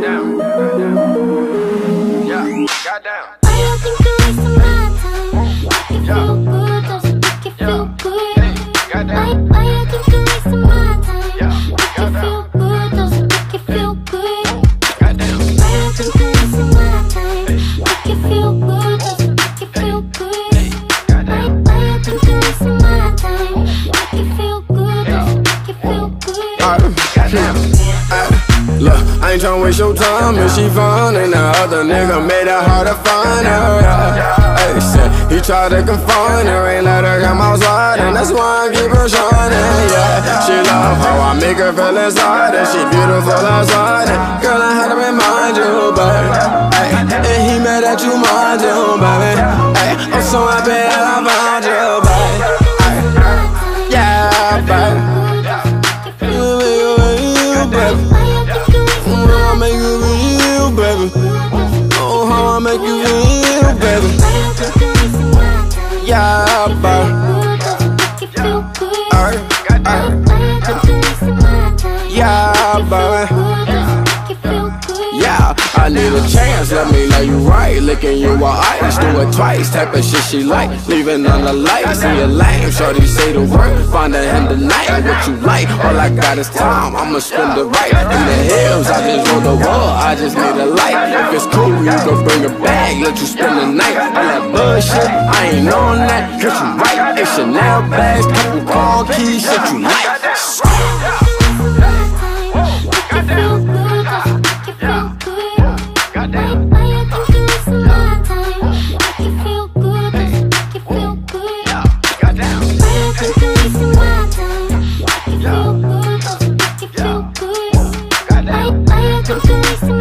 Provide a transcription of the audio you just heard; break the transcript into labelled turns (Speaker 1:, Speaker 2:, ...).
Speaker 1: Goddamn. Yeah, goddamn.
Speaker 2: You think you're wasting my time? Make you feel good, doesn't make you feel good. Why,
Speaker 1: Goddamn.
Speaker 2: why you think you're wasting my time?
Speaker 1: Yeah,
Speaker 2: Make you
Speaker 1: goddamn.
Speaker 2: feel good, doesn't make you feel good.
Speaker 1: Goddamn.
Speaker 2: Why you think you're wasting my time? Make you feel good, doesn't make you feel good. Why,
Speaker 1: Goddamn.
Speaker 2: why you think you're wasting my time? Make you feel good, doesn't make you feel good.
Speaker 3: Look, I ain't tryna waste your time. And she fine And the other nigga made it hard to find her. Yeah. Said he tried to confine her. Ain't let her come outside And that's why I keep her shining, yeah She love how I make her feel inside And she beautiful outside. And Girl, I had to remind you, baby hey, And he mad that you mind you, baby hey, I'm so happy that I found you, make you real, baby. Yeah, baby. Yeah, baby. Yeah, I need a chance, let me lay you right. Licking you with ice, do it twice. Type of shit she like, leaving on the light. See a lame, shorty say the word. Find a him tonight, what you like. All I got is time, I'ma spend it right. M's, I just roll the wall, I just need a light. If it's cool, you can bring a bag, let you spend the night. All that bullshit, I ain't on that, cause you right. It's Chanel bags, couple car keys, shit you like. Goddamn. Don't you